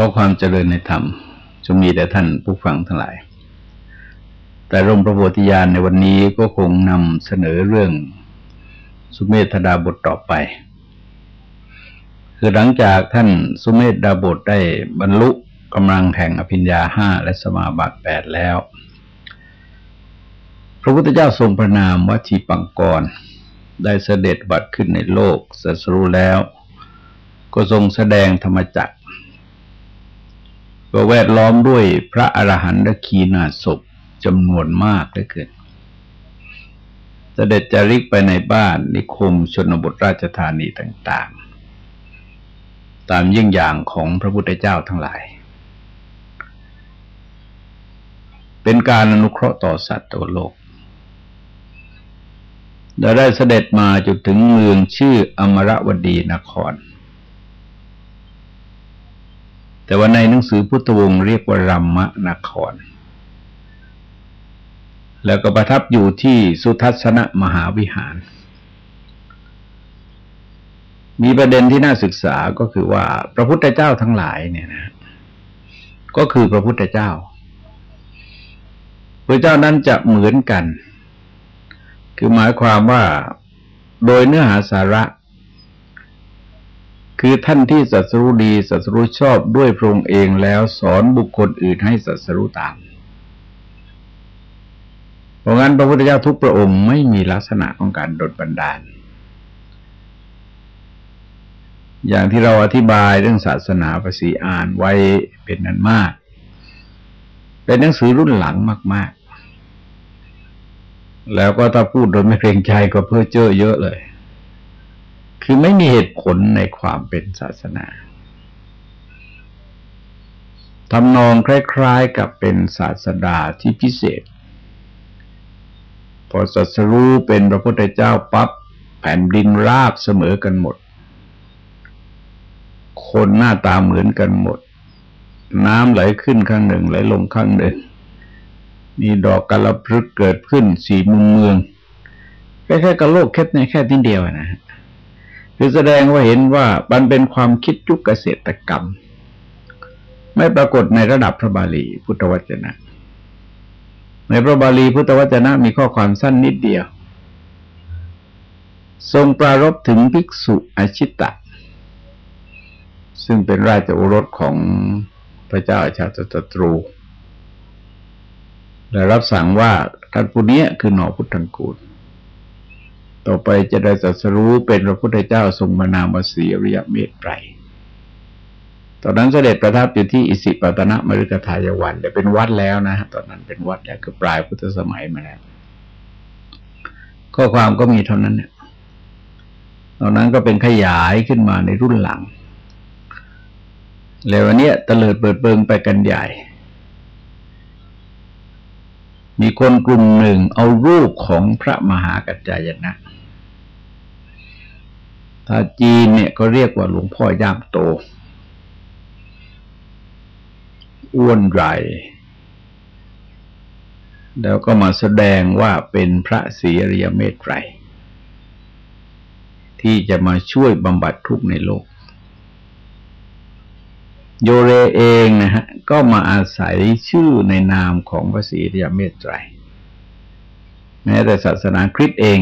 อความเจริญในธรรมจะมีแต่ท่านผู้ฟังทั้งหลาย แต่ร่มพระโพธิญาณในวันนี้ก็คงนำเสนอเรื่องสุเมธดาบทต่อไป คือหลังจากท่านสุเมธดาบทได้บรรลุกำลังแห่งอภิญญาห้าและสมาบัติแปดแล้ว พระพุทธเจ้าทรงประนามวัชีปังกร ได้เสด็จบัตรขึ้นในโลกสัสรู้แล้ว ก็ทรงแสดงธรรมจักร ก็แวดล้อมด้วยพระอรหันตขีนาศพจำนวนมากเหลือเกินเสด็จจาริกไปในบ้านนิคมชนบทราชธานีต่าง ๆ ตามยิ่งอย่างของพระพุทธเจ้าทั้งหลาย เป็นการอนุเคราะห์ต่อสัตว์ตัวโลกได้เสด็จมาจุดถึงเมืองชื่ออมรวดีนคร แต่ว่าในหนังสือพุทธวงศ์เรียกว่ารัมมะนคร แล้วก็ประทับอยู่ที่สุทัศนมหาวิหาร มีประเด็นที่น่าศึกษาก็คือว่าพระพุทธเจ้าทั้งหลายเนี่ยนะ ก็คือพระพุทธเจ้า พระเจ้านั้นจะเหมือนกัน คือหมายความว่าโดยเนื้อหาสาระ คือท่านที่สัสรู้ดีสัสรู้ชอบด้วยพระองค์เองแล้วสอนบุคคลอื่นให้สัสรู้ตาม เพราะงั้นพระพุทธเจ้าทุกพระองค์ไม่มีลักษณะของการดดบันดาล อย่างที่เราอธิบายเรื่องศาสนาภาษีอ่านไว้เป็นนั้นมาก เป็นหนังสือรุ่นหลังมาก ๆ แล้วก็ถ้าพูดโดยไม่เกรงใจก็เพื่อเจอเยอะเลย คือไม่มีเหตุผลในความเป็นศาสนาทำนองคล้ายๆกับเป็นศาสดาที่พิเศษ พอสัสรู้เป็นพระพุทธเจ้าปับ๊บแผ่นดินราบเสมอกันหมด คนหน้าตาเหมือนกันหมด น้ำไหลขึ้นข้างหนึ่งไหลลงข้างหนึ่ง มีดอกกระพรึกเกิดขึ้นสีมุมเมืองแค่แค่กระโลกแค่ในแค่ทีเดียวนะฮะ คือแสดงว่าเห็นว่ามันเป็นความคิดยุคเกษตรกรรม ไม่ปรากฏในระดับพระบาลีพุทธวจนะ ในพระบาลีพุทธวจนะมีข้อความสั้นนิดเดียว ทรงปรารบถึงภิกษุอาชิตะ ซึ่งเป็นราชโอรสของพระเจ้าอาชาติตรูและรับสั่งว่าท่านผู้นี้คือหนอพุทธังกูล ต่อไปจะได้สัสรู้เป็นพระพุทธเจ้าทรงมานามสีอริยเมตไตรตอนนั้นเสด็จประทับอยู่ที่อิสิปตนะมฤคทายวันแต่เป็นวัดแล้วนะตอนนั้นเป็นวัดแล้วคือปลายพุทธสมัยมาแล้วข้อความก็มีเท่านั้นเนี่ยตอนนั้นก็เป็นขยายขึ้นมาในรุ่นหลัง แล้ววันนี้ตะเลิดเปิดเบิงไปกันใหญ่ มีคนกลุ่มหนึ่งเอารูปของพระมหากัจจายนะถ้าจีนเนี่ยก็เรียกว่าหลวงพ่อย่ามโต อ้วนใหญ่แล้วก็มาแสดงว่าเป็นพระศรีอริยเมตไตรที่จะมาช่วยบำบัดทุกข์ในโลก โยเรเองนะฮะก็มาอาศัยชื่อในนามของพระศรีอริยเมตไตรแม้แต่ศาสนาคริสต์เอง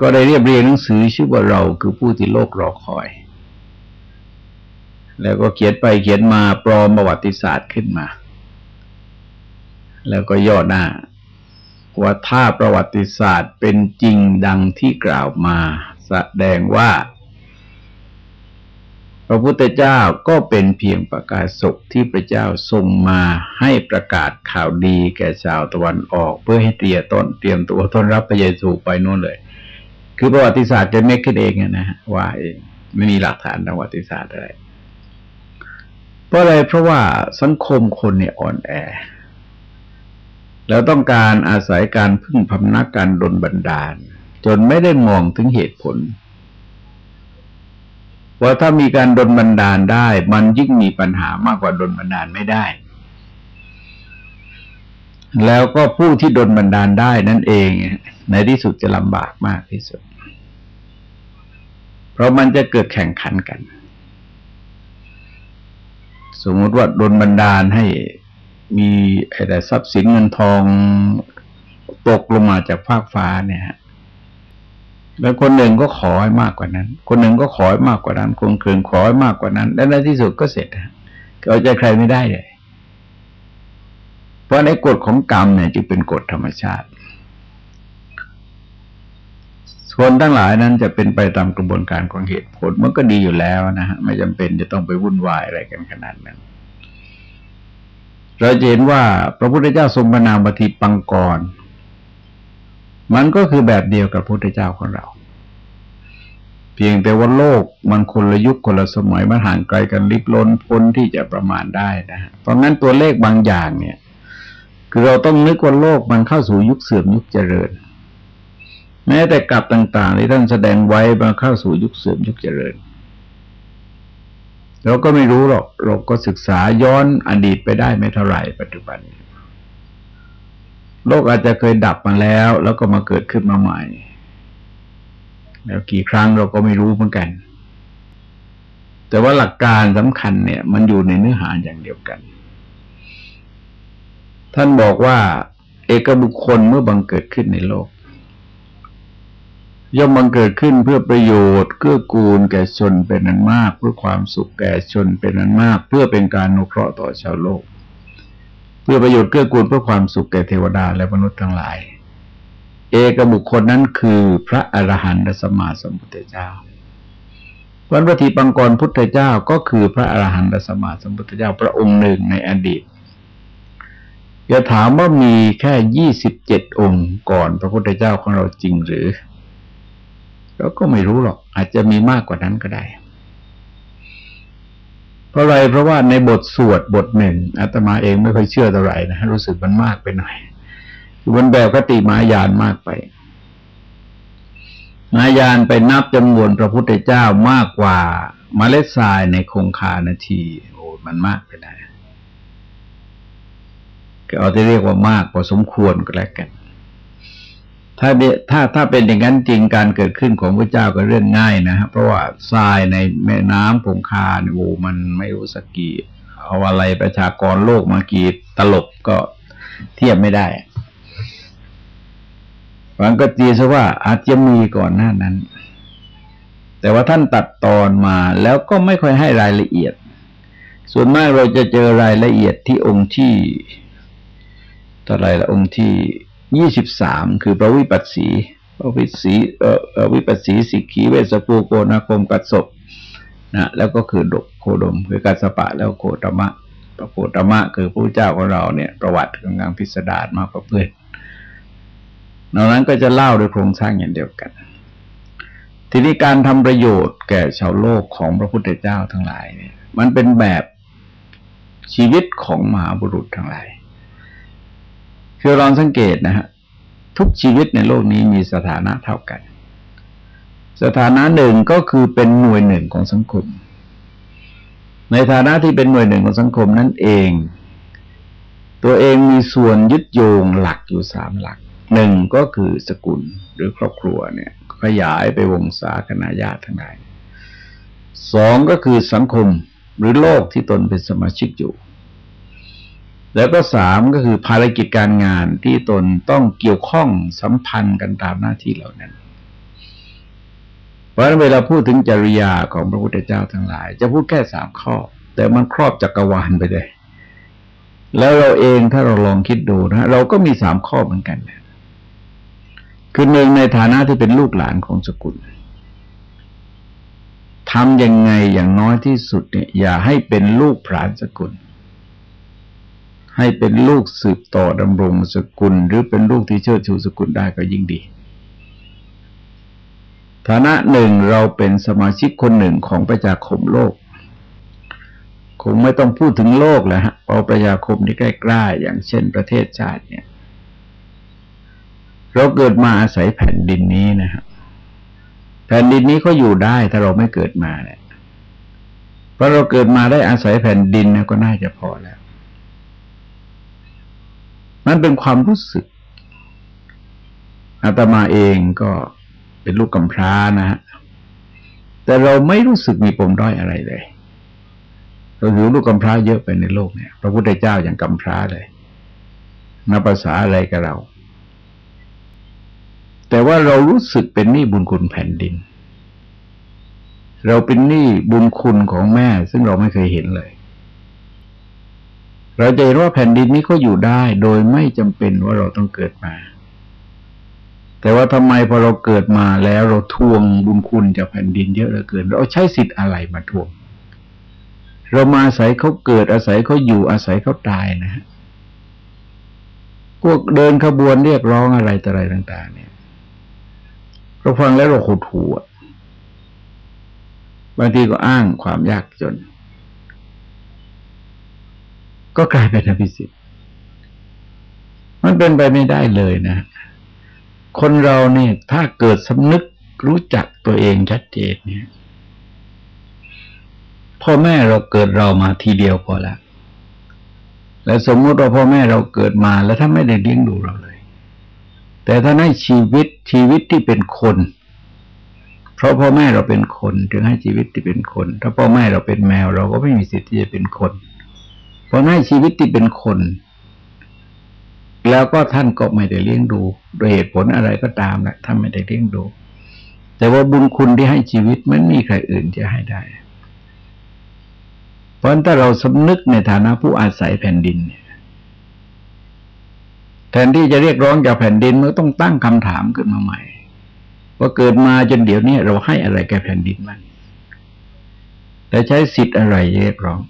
ก็ได้เรียบเรียงหนังสือชื่อว่าเราคือผู้ที่โลกรอคอย แล้วก็เขียนไปเขียนมาปลอมประวัติศาสตร์ขึ้นมา แล้วก็ย่อหน้าว่าถ้าประวัติศาสตร์เป็นจริงดังที่กล่าวมา แสดงว่า พระพุทธเจ้าก็เป็นเพียงประกาศศกที่พระเจ้าทรงมาให้ประกาศข่าวดีแก่ชาวตะวันออก เพื่อให้เตรียมต้นเตรียมตัวต้นรับพระเยซูไปโน่นเลย คือประวัติศาสตร์จะไม่ขึ้นเองนะฮะว่าเองไม่มีหลักฐานทางประวัติศาสตร์อะไร เพราะอะไรเพราะว่าสังคมคนเนี่ยอ่อนแอ แล้วต้องการอาศัยการพึ่งพำนักการดลบันดาล จนไม่ได้มองถึงเหตุผล ว่าถ้ามีการดลบันดาลได้ มันยิ่งมีปัญหามากกว่าดลบันดาลไม่ได้ แล้วก็ผู้ที่ดลบันดาลได้นั่นเอง ในที่สุดจะลำบากมากที่สุด เพราะมันจะเกิดแข่งขันกัน สมมติว่าโดนบันดาลให้มีอะไรทรัพย์สินเงินทองตกลงมาจากภาคฟ้าเนี่ยฮะ แล้วคนหนึ่งก็ขอให้มากกว่านั้น คนหนึ่งก็ขอให้มากกว่านั้น คนอื่นขอให้มากกว่านั้น และในที่สุดก็เสร็จเอาใจใครไม่ได้เลย เพราะในกฎของกรรมเนี่ยจึงเป็นกฎธรรมชาติ คนทั้งหลายนั้นจะเป็นไปตามกระบวนการของเหตุผลมันก็ดีอยู่แล้วนะฮะไม่จำเป็นจะต้องไปวุ่นวายอะไรกันขนาดนั้นเราเห็นว่าพระพุทธเจ้าทรงประนามปฏิปังกร มันก็คือแบบเดียวกับพระพุทธเจ้าของเรา เพียงแต่ว่าโลกมันคนละยุคคนละสมัยมันห่างไกลกันลิบล้นพ้นที่จะประมาณได้นะเพราะงั้นตัวเลขบางอย่างเนี่ย คือเราต้องนึกว่าโลกมันเข้าสู่ยุคเสื่อมยุคเจริญ แม้แต่กลับต่าง ๆ ที่ท่านแสดงไว้มาเข้าสู่ยุคเสื่อมยุคเจริญเราก็ไม่รู้หรอก เราก็ศึกษาย้อนอดีตไปได้ไม่เท่าไหร่ปัจจุบัน โลกอาจจะเคยดับมาแล้ว แล้วก็มาเกิดขึ้นมาใหม่ แล้วกี่ครั้งเราก็ไม่รู้เหมือนกัน แต่ว่าหลักการสำคัญเนี่ย มันอยู่ในเนื้อหาอย่างเดียวกัน ท่านบอกว่า เอกบุคคลเมื่อบังเกิดขึ้นในโลก ย่อมบังเกิดขึ้นเพื่อประโยชน์เกื้อกูลแก่ชนเป็นนันมาก เพื่อความสุขแก่ชนเป็นนันมาก เพื่อเป็นการนุเคราะห์ต่อชาวโลก เพื่อประโยชน์เกื้อกูลเพื่อความสุขแก่เทวดาและมนุษย์ทั้งหลาย เอกบุคคลนั้นคือพระอรหันตสมมาสมุทธเจ้าวันปฏิปังกรพุทธเจ้าก็คือพระอรหันตสมมาสมุทธเจ้าพระองค์หนึ่งในอดีตอย่าถามว่ามีแค่ยี่สิบเจ็ดองค์ก่อนพระพุทธเจ้าของเราจริงหรือ เราก็ไม่รู้หรอก อาจจะมีมากกว่านั้นก็ได้ ราะอะไรเพราะว่าในบทสวดบทหนึ่งอาตมาเองไม่ค่อยเชื่อเท่าไหร่นะรู้สึกมันมากไปหน่อยมันแบบกติมายานมากไป มายานไปนับจำนวนพระพุทธเจ้ามากกว่าเมล็ดทรายในคงคานาที โอ้มันมากไปได้ก็เอาที่เรียกว่ามากพอสมควรก็แล้วกัน ถ้าถ้าถ้าเป็นอย่างนั้นจริงการเกิดขึ้นของพระเจ้าก็เรื่องง่ายนะครับเพราะว่าทรายในแม่น้ำคงคาเนี่ยโอ้มันไม่รู้สักกี่เอาอะไรประชากรโลกมากี่ตลบก็เทียบไม่ได้ฟังก็ตีซะว่าอาจจะมีก่อนหน้านั้น แต่ว่าท่านตัดตอนมาแล้วก็ไม่ค่อยให้รายละเอียด ส่วนมากเราจะเจอรายละเอียดที่องค์ที่ต่อไรละองค์ที่ ยี่สิบสามคือพระวิปัสสีพระวิปัสสีเอ่อวิปัสสีสิกขีเวสปูโกนาคมกัดศพนะแล้วก็คือดกโคดมคือกัสปะแล้วโคตมะ พระโคตมะคือพระเจ้าของเราเนี่ย ประวัติกำลังพิสดารมากกว่าเพื่อนนอกนั้นก็จะเล่าโดยโครงสร้างอย่างเดียวกัน ทีนี้การทำประโยชน์แก่ชาวโลกของพระพุทธเจ้าทั้งหลายเนี่ย มันเป็นแบบชีวิตของมหาบุรุษทั้งหลาย คือลองสังเกตนะฮะทุกชีวิตในโลกนี้มีสถานะเท่ากัน สถานะหนึ่งก็คือเป็นหน่วยหนึ่งของสังคม ในฐานะที่เป็นหน่วยหนึ่งของสังคมนั่นเอง ตัวเองมีส่วนยึดโยงหลักอยู่สามหลักหนึ่งก็คือสกุลหรือครอบครัวเนี่ย ขยายไปวงศาคณาญาติทั้งหลายสองก็คือสังคมหรือโลกที่ตนเป็นสมาชิกอยู่ แล้วก็สามก็คือภารกิจการงานที่ตนต้องเกี่ยวข้องสัมพันธ์กันตามหน้าที่เหล่านั้น เพราะฉะนั้นเวลาพูดถึงจริยาของพระพุทธเจ้าทั้งหลาย จะพูดแค่สามข้อ แต่มันครอบจักกรวาลไปเลย แล้วเราเองถ้าเราลองคิดดูนะเราก็มีสามข้อเหมือนกันคือหนึ่งในฐานะที่เป็นลูกหลานของสกุลทำยังไงอย่างน้อยที่สุดเนี่ยอย่าให้เป็นลูกพรานสกุล ให้เป็นลูกสืบต่อดำรงสกุล หรือเป็นลูกที่เชิดชูสกุลได้ก็ยิ่งดี ฐานะหนึ่งเราเป็นสมาชิกคนหนึ่งของประชาคมโลก คงไม่ต้องพูดถึงโลกแล้วฮะเพราประชาคมที่ใกล้ๆอย่างเช่นประเทศชาติเนี่ย เราเกิดมาอาศัยแผ่นดินนี้นะฮะแผ่นดินนี้ก็อยู่ได้ถ้าเราไม่เกิดมาเนี่ยเพราะเราเกิดมาได้อาศัยแผ่นดินก็น่าจะพอแล้ว มันเป็นความรู้สึกอาตมาเองก็เป็นลูกกำพร้านะฮะแต่เราไม่รู้สึกมีปมด้อยอะไรเลยเราถือลูกกำพร้าเยอะไปในโลกเนี่ย พระพุทธเจ้าอย่างกำพร้าเลยนับภาษาอะไรกับเรา แต่ว่าเรารู้สึกเป็นหนี้บุญคุณแผ่นดิน เราเป็นหนี้บุญคุณของแม่ ซึ่งเราไม่เคยเห็นเลย เราจะเห็นว่าแผ่นดินนี้ก็อยู่ได้ โดยไม่จำเป็นว่าเราต้องเกิดมา แต่ว่าทำไมพอเราเกิดมาแล้วเราทวงบุญคุณจากแผ่นดินเยอะเหลือเกิน เราใช้สิทธิ์อะไรมาทวง เรามาอาศัยเขาเกิดอาศัยเขาอยู่อาศัยเขาตายนะฮะพวกเดินขบวนเรียกร้องอะไรต่ออะไรต่าง ๆ เนี่ยเราฟังแล้วเราขดหัวบางทีก็อ้างความยากจน ก็กลายเป็นอภิสิทธิ์มันเป็นไปไม่ได้เลยนะ คนเราเนี่ยถ้าเกิดสำนึกรู้จักตัวเองชัดเจนเนี่ย พ่อแม่เราเกิดเรามาทีเดียวพอละแล้วสมมุติว่าพ่อแม่เราเกิดมาแล้วถ้าไม่ได้เลี้ยงดูเราเลย แต่ถ้าให้ชีวิตชีวิตที่เป็นคน เพราะพ่อแม่เราเป็นคน ถึงให้ชีวิตที่เป็นคน ถ้าพ่อแม่เราเป็นแมว เราก็ไม่มีสิทธิ์ที่จะเป็นคนเพราะให้ชีวิตที่เป็นคน แล้วก็ท่านก็ไม่ได้เลี้ยงดู โดยเหตุผลอะไรก็ตามนะท่านไม่ได้เลี้ยงดู แต่ว่าบุญคุณที่ให้ชีวิตมันมีใครอื่นจะให้ได้ เพราะถ้าเราสำนึกในฐานะผู้อาศัยแผ่นดิน แทนที่จะเรียกร้องจากแผ่นดินมันต้องตั้งคำถามขึ้นมาใหม่ว่าเกิดมาจนเดี๋ยวนี้เราให้อะไรแก่แผ่นดินมันแต่ใช้สิทธิ์อะไรเรียกร้อง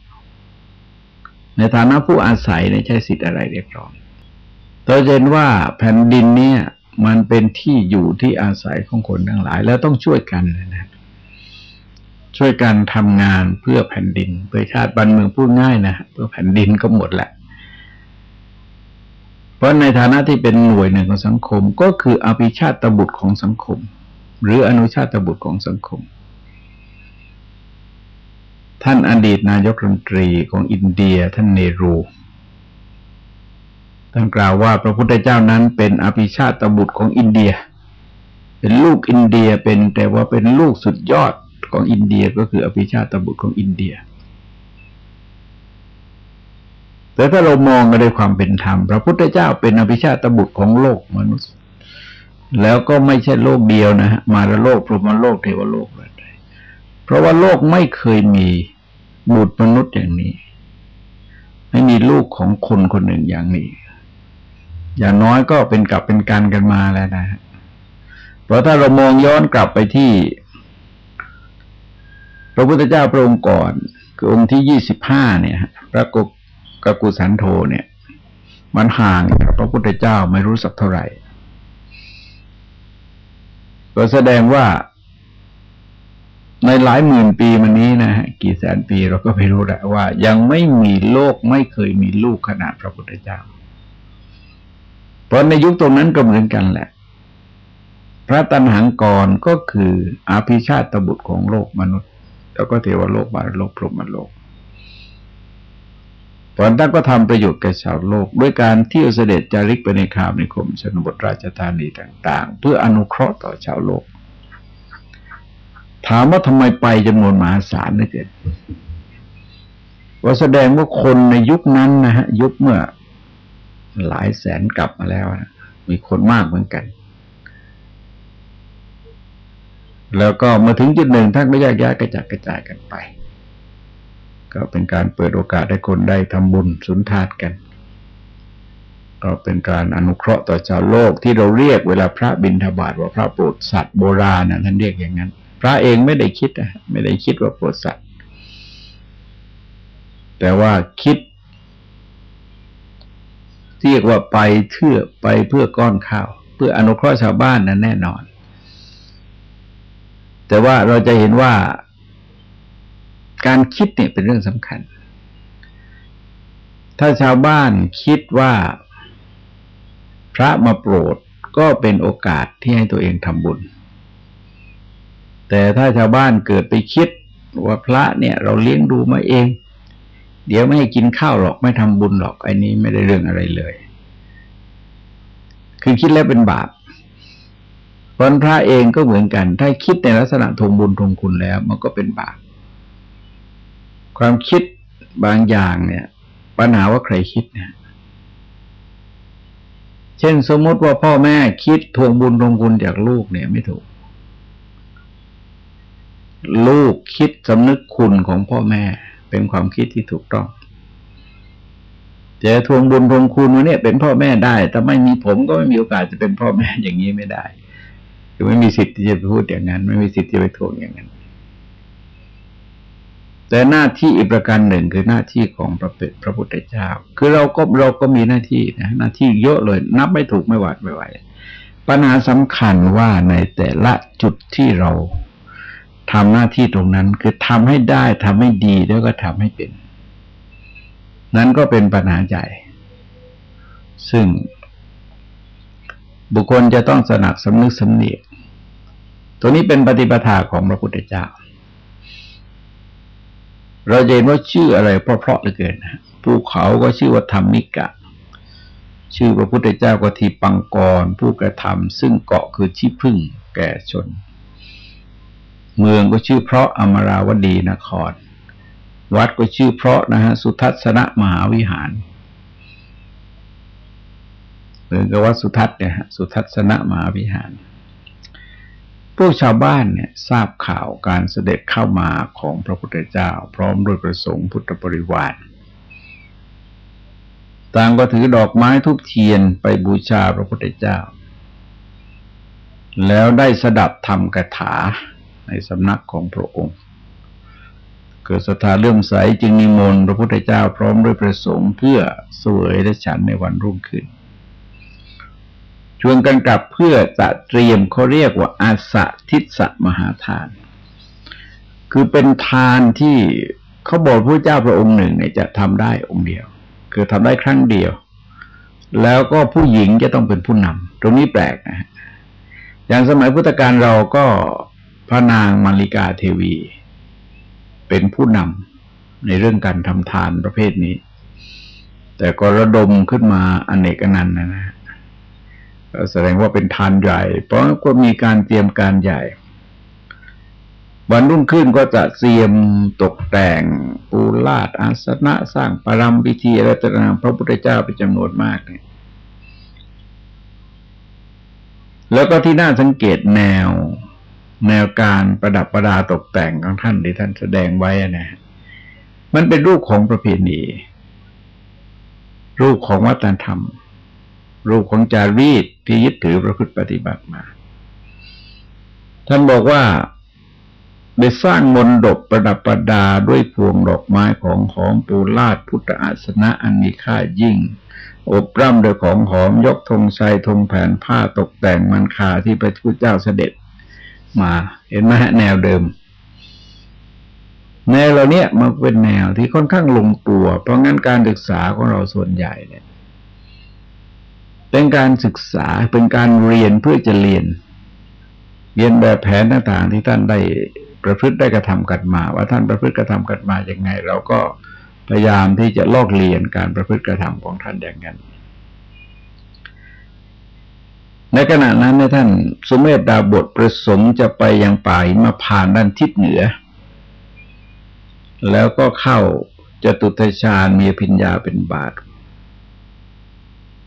ในฐานะผู้อาศัยในใช้สิทธิ์อะไรเรียกร้องเราเห็นว่าแผ่นดินเนี่ย มันเป็นที่อยู่ที่อาศัยของคนทั้งหลาย แล้วต้องช่วยกันนะช่วยกันทำงานเพื่อแผ่นดิน เพื่อชาติบ้านเมืองพูดง่ายนะเพื่อแผ่นดินก็หมดแหละ เพราะในฐานะที่เป็นหน่วยหนึ่งของสังคม ก็คืออภิชาติบุตรของสังคม หรืออนุชาติบุตรของสังคม ท่านอดีตนายกรัฐมนตรีของอินเดียท่านเนรูท่านกล่าวว่าพระพุทธเจ้านั้นเป็นอภิชาติบุตรของอินเดีย เป็นลูกอินเดียเป็นแต่ว่าเป็นลูกสุดยอดของอินเดียก็คืออภิชาติบุตรของอินเดีย แต่ถ้าเรามองกันด้วยความเป็นธรรม พระพุทธเจ้าเป็นอภิชาติบุตรของโลกมนุษย์ แล้วก็ไม่ใช่โลกเดียวนะฮะมารโลกพรหมโลกเทวโลกอะไรเพราะว่าโลกไม่เคยมี บุตรมนุษย์อย่างนี้ ไม่มีลูกของคนคนหนึ่งอย่างนี้ อย่างน้อยก็เป็นกลับเป็นการกันมาแล้วนะ เพราะถ้าเรามองย้อนกลับไปที่ พระพุทธเจ้าพระองค์ก่อน คือองค์ที่ยี่สิบห้าเนี่ยพระกกกุสันโธเนี่ย มันห่างกับพระพุทธเจ้าไม่รู้สักเท่าไหร่ ก็แสดงว่า ในหลายหมื่นปีมานี้นะฮะกี่แสนปีเราก็ไม่รู้แหละว่า ยังไม่มีโลกไม่เคยมีลูกขนาดพระพุทธเจ้า เพราะในยุคตรงนั้นก็เหมือนกันแหละ พระตันหังกรก็คืออาภิชาติบุตรของโลกมนุษย์ แล้วก็เทวโลกบาโลกพรหมโลกตอนนั้นก็ทำประโยชน์แก่ชาวโลก ด้วยการเที่ยวเสด็จจาริกไปในข่าวในคมชนบทราชธานีต่าง ๆ เพื่ออนุเคราะห์ต่อชาวโลก ถามว่าทำไมไปจำนวนมหาศาลนะเกิดว่าแสดงว่าคนในยุคนั้นนะฮะ ยุคเมื่อ หลายแสนกลับมาแล้วนะมีคนมากเหมือนกัน แล้วก็มาถึงจุดหนึ่งท่านก็แยกย้ายกระจัดกระจายกันไป ก็เป็นการเปิดโอกาสให้คนได้ทำบุญสุนทานกัน ก็เป็นการอนุเคราะห์ต่อชาวโลกที่เราเรียกเวลาพระบิณฑบาตว่าพระโปรดสัตว์โบราณนะท่านเรียกอย่างนั้น พระเองไม่ได้คิดนะไม่ได้คิดว่าโปรดสัตว์แต่ว่าคิดเรียกว่าไปเพื่อไปเพื่อก้อนข้าว เพื่ออนุเคราะห์ชาวบ้านนั้นแน่นอน แต่ว่าเราจะเห็นว่าการคิดเนี่ยเป็นเรื่องสำคัญ ถ้าชาวบ้านคิดว่าพระมาโปรดก็เป็นโอกาสที่ให้ตัวเองทำบุญ แต่ถ้าชาวบ้านเกิดไปคิดว่าพระเนี่ย เราเลี้ยงดูมาเอง เดี๋ยวไม่ให้กินข้าวหรอกไม่ทำบุญหรอกไอ้นี้ไม่ได้เรื่องอะไรเลย คือคิดแล้วเป็นบาปพราะพระเองก็เหมือนกัน ถ้าคิดในลักษณะทงบุญทงคุณแล้ว มันก็เป็นบาปความคิดบางอย่างเนี่ย ปัญหาว่าใครคิดเนี่ยเช่นสมมติว่าพ่อแม่คิดทวงบุญทวงคุณจากลูกเนี่ยไม่ถูก ลูกคิดสำนึกคุณของพ่อแม่ เป็นความคิดที่ถูกต้องจะทวงบุญทวงคุณวันนี้เป็นพ่อแม่ได้แต่ไม่มีผมก็ไม่มีโอกาสจะเป็นพ่อแม่อย่างนี้ไม่ได้คือไม่มีสิทธิ์ที่จะไปพูดอย่างนั้น ไม่มีสิทธิ์ที่จะไปทวงอย่างนั้น แต่หน้าที่อีกประการหนึ่งคือหน้าที่ของพระเพระพุทธเจ้า คือเราก็เราก็มีหน้าที่นะหน้าที่เยอะเลย นับไม่ถูกไม่หวาดไม่ไหวปัญหาสำคัญว่าในแต่ละจุดที่เรา ทำหน้าที่ตรงนั้นคือทำให้ได้ทำให้ดีแล้วก็ทำให้เป็น นั้นก็เป็นปัญหาใหญ่ ซึ่งบุคคลจะต้องสนักสำนึกสำเนียกตัวนี้เป็นปฏิปทาของพระพุทธเจ้า เราเห็นว่าชื่ออะไรเพราะๆเหลือเกินภูเขาก็ชื่อว่าธรรมิกะ ชื่อพระพุทธเจ้าก็ทีปังกร ผู้กระทำซึ่งเกาะคือชี้พึ่งแก่ชน เมืองก็ชื่อเพราะอมราวดีนคร วัดก็ชื่อเพราะนะฮะสุทัศนมหาวิหารหรือกับวัดสุทัศน์เนี่ยฮะสุทัศนมหาวิหาร พวกชาวบ้านเนี่ยทราบข่าวการเสด็จเข้ามาของพระพุทธเจ้า พร้อมด้วยประสงค์พุทธบริวารต่างก็ถือดอกไม้ทุบเทียนไปบูชาพระพุทธเจ้า แล้วได้สดับธรรมกถา ในสำนักของพระองค์ เกิดศรัทธาเลื่อมใสจึงนิมนต์พระพุทธเจ้าพร้อมด้วยประสงค์เพื่อสวยและฉันในวันรุ่งขึ้น ชวนกันกลับเพื่อจะเตรียมเขาเรียกว่าอาสะทิศมหาทาน คือเป็นทานที่เขาบอกพระเจ้าพระองค์หนึ่งเนี่ยจะทำได้องค์เดียว คือทำได้ครั้งเดียว แล้วก็ผู้หญิงจะต้องเป็นผู้นำตรงนี้แปลกนะฮะอย่างสมัยพุทธกาลเราก็ พระนางมาริกาเทวี เป็นผู้นำในเรื่องการทำทานประเภทนี้ แต่ก็ระดมขึ้นมาอเนกนันนะนะแสดงว่าเป็นทานใหญ่ เพราะก็มีการเตรียมการใหญ่ วันรุ่งขึ้นก็จะเตรียมตกแต่งปูลาดอาสนะสร้างปรามพิธีอะไรต่างพระพุทธเจ้าเป็นจำนวนมากเนี่ยแล้วก็ที่น่าสังเกตแนว แนวการประดับประดาตกแต่งของท่านที่ท่านแสดงไว้นะ มันเป็นรูปของประเพณี รูปของวัฒนธรรม รูปของจารีตที่ยึดถือประพฤติปฏิบัติมา ท่านบอกว่าได้สร้างมนดบประดับประดาด้วยพวงดอกไม้ของหอมปูลาดพุทธอาสนะอันมีค่ายิ่ง อบร่ำด้วยของหอมยกธงชัยธงแผ่นผ้าตกแต่งมันคาที่พระพุทธเจ้าเสด็จ มา เห็นไหมแนวเดิม แนวเราเนี้ยมันเป็นแนวที่ค่อนข้างลงตัว เพราะงั้นการศึกษาของเราส่วนใหญ่เนี่ย เป็นการศึกษาเป็นการเรียนเพื่อจะเรียน เรียนแบบแผนต่างๆที่ท่านได้ประพฤติได้กระทำกันมา ว่าท่านประพฤติกระทำกันมาอย่างไง เราก็พยายามที่จะลอกเรียนการประพฤติกระทำของท่านอย่างนั้น ในขณะนั้นในท่านสุเมธดาบทประสงค์จะไปยังป่ามาผ่านด้านทิศเหนือ แล้วก็เข้าจะตุตฌานมีพิญญาเป็นบาท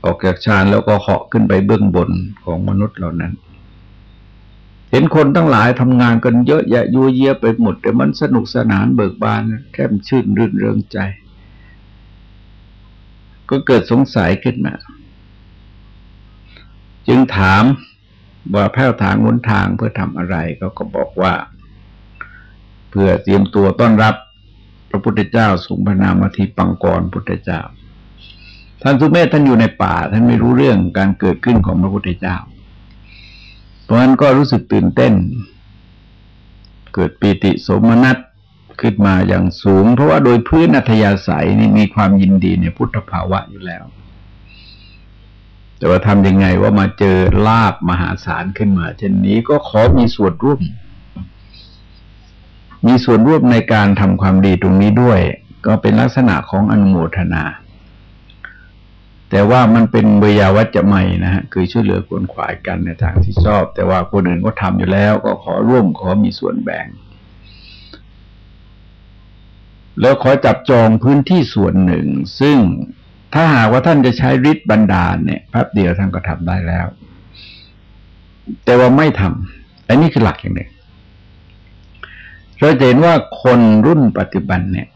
ออกจากฌานแล้วก็เหาะขึ้นไปเบื้องบนของมนุษย์เหล่านั้น เห็นคนตั้งหลายทำงานกันเยอะแยะยุ่ยเยียไปหมด แต่มันสนุกสนานเบิกบานแค่มชื่นรื่นเริงใจ ก็เกิดสงสัยขึ้นมา จึงถามว่าแพ้วทางหุนทางเพื่อทำอะไรเขาก็บอกว่า เพื่อเตรียมตัวต้อนรับพระพุทธเจ้าสุงพนามาทีปังกรพุทธเจ้า ท่านสุเมธท่านอยู่ในป่า ท่านไม่รู้เรื่องการเกิดขึ้นของพระพุทธเจ้า เพราะนั้นก็รู้สึกตื่นเต้น เกิดปีติสมนัตขึ้นมาอย่างสูง เพราะว่าโดยพื้นอัธยาศัยนี่มีความยินดีในพุทธภาวะอยู่แล้ว แต่ว่าทำยังไงว่ามาเจอลาบมหาศาลขึ้นมา เช่นนี้ก็ขอมีส่วนร่วม มีส่วนร่วมในการทำความดีตรงนี้ด้วย ก็เป็นลักษณะของอนุโมทนา แต่ว่ามันเป็นเบยาวัจจะไม่นะฮะคือช่วยเหลือคนขวายกันในทางที่ชอบ แต่ว่าคนอื่นก็ทำอยู่แล้ว ก็ขอร่วมขอมีส่วนแบ่ง แล้วขอจับจองพื้นที่ส่วนหนึ่ง ซึ่ง ถ้าหากว่าท่านจะใช้ฤทธิ์บันดาลเนี่ยแป๊บเดียวท่านก็ทำได้แล้ว แต่ว่าไม่ทำอันนี้คือหลักอย่างหนึ่งเราเห็นว่าคนรุ่นปัจจุบันเนี่ย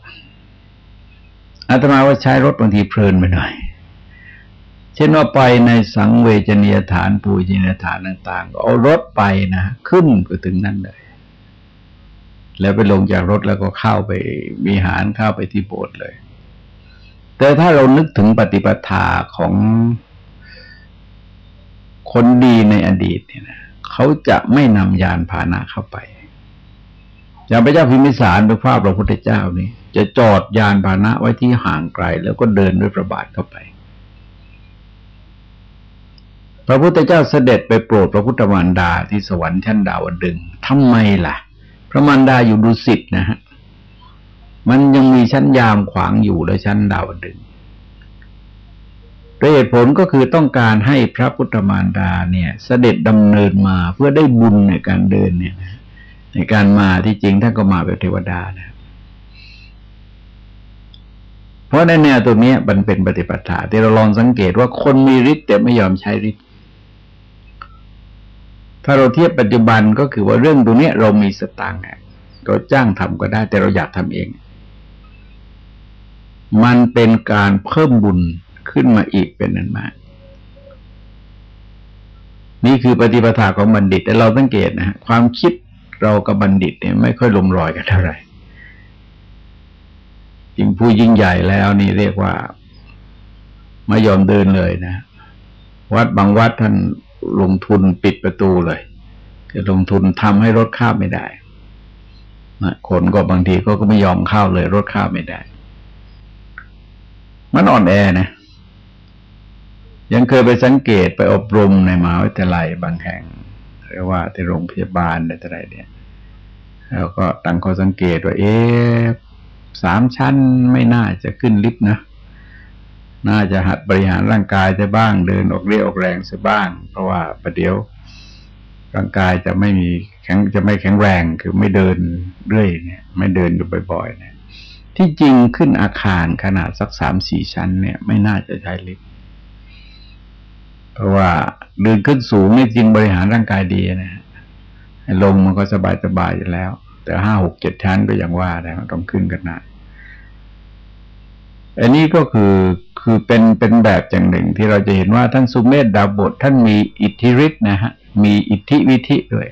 อาตมาว่าใช้รถบางทีเพลินไปหน่อย เช่นว่าไปในสังเวชนียฐานปูชนียฐานต่างๆ เอารถไปนะขึ้นไปถึงนั่นเลย แล้วไปลงจากรถแล้วก็เข้าไปมีหารเข้าไปที่โบสถ์เลย แต่ถ้าเรานึกถึงปฏิปทาของคนดีในอดีตเนี่ยนะเขาจะไม่นำยานพาหนะเข้าไป อย่างพระเจ้าพิมิสารไปภาพพระพุทธเจ้านี่จะจอดยานพาหนะไว้ที่ห่างไกล แล้วก็เดินด้วยประบาทเข้าไป พระพุทธเจ้าเสด็จไปโปรดพระพุทธมารดาที่สวรรค์ชั้นดาวดึงทำไมล่ะ พระมารดาอยู่ดุสิตนะฮะ มันยังมีชั้นยามขวางอยู่และชั้นดาวดึงเหตุผลก็คือต้องการให้พระพุทธมารดาเนี่ย เสด็จดำเนินมาเพื่อได้บุญในการเดินเนี่ย ในการมาที่จริงท่านก็มาแบบเทวดานะเพราะในแนวตัวนี้มันเป็นปฏิปทาที่เราลองสังเกตว่าคนมีฤทธิ์แต่ไม่ยอมใช้ฤทธิ์ถ้าเราเทียบปัจจุบันก็คือว่าเรื่องตรงนี้เรามีสตางค์เราจ้างทำก็ได้ แต่เราอยากทำเอง มันเป็นการเพิ่มบุญขึ้นมาอีกเป็นนั้นมาก นี่คือปฏิปทาของบัณฑิต แต่เราสังเกตนะความคิดเรากับบัณฑิตเนี่ยไม่ค่อยลมรอยกันเท่าไหร่ยิ่งผู้ยิ่งใหญ่แล้วนี่เรียกว่าไม่ยอมเดินเลยนะ วัดบางวัดท่านลงทุนปิดประตูเลยจะลงทุนทำให้รถข้าไม่ได้นะคนก็บางทีก็ก็ไม่ยอมเข้าเลย รถข้าไม่ได้ มันอ่อนแอนะ ยังเคยไปสังเกตไปอบรมในมหาวิทยาลัยบางแห่งเรียกว่าที่โรงพยาบาลอะไรเนี่ยแล้วก็ตั้งข้อสังเกตว่า เอ๊สามชั้นไม่น่าจะขึ้นลิฟต์นะน่าจะหัดบริหารร่างกายจะบ้างเดินออกเรียวออกแรงจะบ้าง เพราะว่าประเดี๋ยวร่างกายจะไม่มีแข็งจะไม่แข็งแรงคือไม่เดินเรื่อยเนี่ย ไม่เดินอยู่บ่อยๆเนี่ย ที่จริงขึ้นอาคารขนาดสักสามสี่ชั้นเนี่ย ไม่น่าจะใช้ลิฟต์เพราะว่าเดินขึ้นสูงนี่จริงบริหารร่างกายดีนะฮะลงมันก็สบายสบายอยู่แล้ว แต่ห้าหกเจ็ดชั้นก็ยังว่าแต่ต้องขึ้นกันนะอันนี้ก็คือคือเป็นเป็นแบบอย่างหนึ่งที่เราจะเห็นว่าท่านสุเมธดาบทท่านมีอิทธิฤทธิ์นะฮะ มีอิทธิวิธิด้วย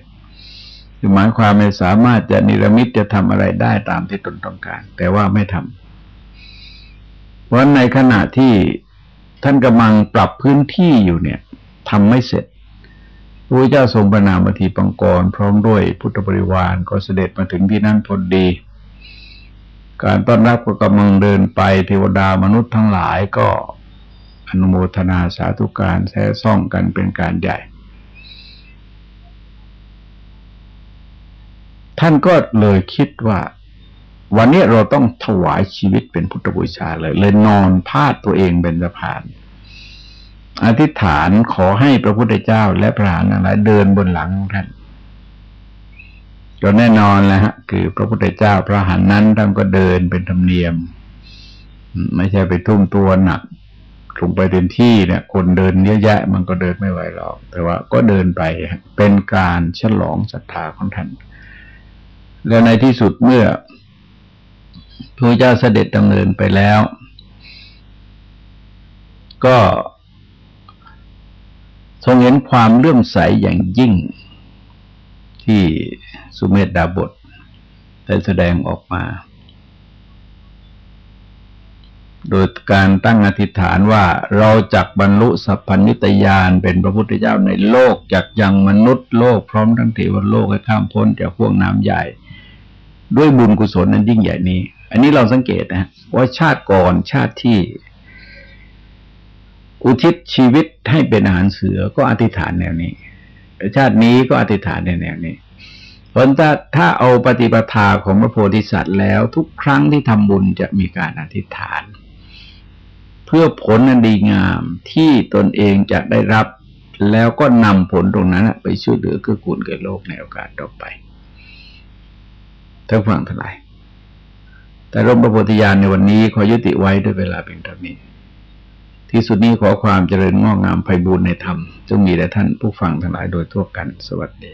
คือหมายความไม่สามารถจะนิรมิตจะทำอะไรได้ตามที่ตนต้องการ แต่ว่าไม่ทำเพราะในขณะที่ท่านกำลังปรับพื้นที่อยู่เนี่ยทำไม่เสร็จพระเจ้าทรงประนามทีปังกร พร้อมด้วยพุทธบริวารก็เสด็จมาถึงที่นั่นพอดี การต้อนรับก็กำลังเดินไปเทวดามนุษย์ทั้งหลายก็อนุโมทนาสาธุการแซ่ซ่องกันเป็นการใหญ่ ท่านก็เลยคิดว่า วันนี้เราต้องถวายชีวิตเป็นพุทธบูชาเลย เลยนอนพาดตัวเองเป็นสะพานอธิษฐานขอให้พระพุทธเจ้าและพระหานอะไรเดินบนหลังท่านก็แน่นอนแล้วฮะ คือพระพุทธเจ้าพระหันนั้นท่านก็เดินเป็นธรรมเนียม ไม่ใช่ไปทุ่มตัวหนักลงไปเต็มที่เนี่ย คนเดินเยอะแยะ มันก็เดินไม่ไหวหรอก แต่ว่าก็เดินไปเป็นการฉลองศรัทธาของท่าน แล้วในที่สุดเมื่อพระเจ้าเสด็จดำเนินไปแล้ว ก็ทรงเห็นความเลื่อมใสอย่างยิ่งที่สุเมธดาบทได้แสดงออกมา โดยการตั้งอธิษฐานว่าเราจักบรรลุสัพพัญญุตยานเป็นพระพุทธเจ้าในโลกจักยังมนุษย์โลกพร้อมทั้งเทวโลกให้ข้ามพ้นจากพวกน้ำใหญ่ ด้วยบุญกุศลนั้นยิ่งใหญ่นี้ อันนี้เราสังเกตนะว่าชาติก่อนชาติที่ อุทิศชีวิตให้เป็นอาหารเสือก็อธิษฐานแนวนี้ชาตินี้ก็อธิษฐานในแนวนี้เพราะถ้าถ้าเอาปฏิปทาของพระโพธิสัตว์แล้วทุกครั้งที่ทำบุญจะมีการอธิษฐาน เพื่อผลอันดีงามที่ตนเองจะได้รับแล้วก็นำผลตรงนั้นไปช่วยเหลือเกื้อกูลแก่โลกในโอกาสต่อไป ท่านฟังทั้งหลาย แต่ร่มพระโพธิญาณในวันนี้ขอยุติไว้ด้วยเวลาเป็นเท่านี้ ที่สุดนี้ขอความเจริญงอกงามไพบูรณ์ในธรรมจงมีแด่ท่านผู้ฟังทั้งหลายโดยทั่วกัน สวัสดี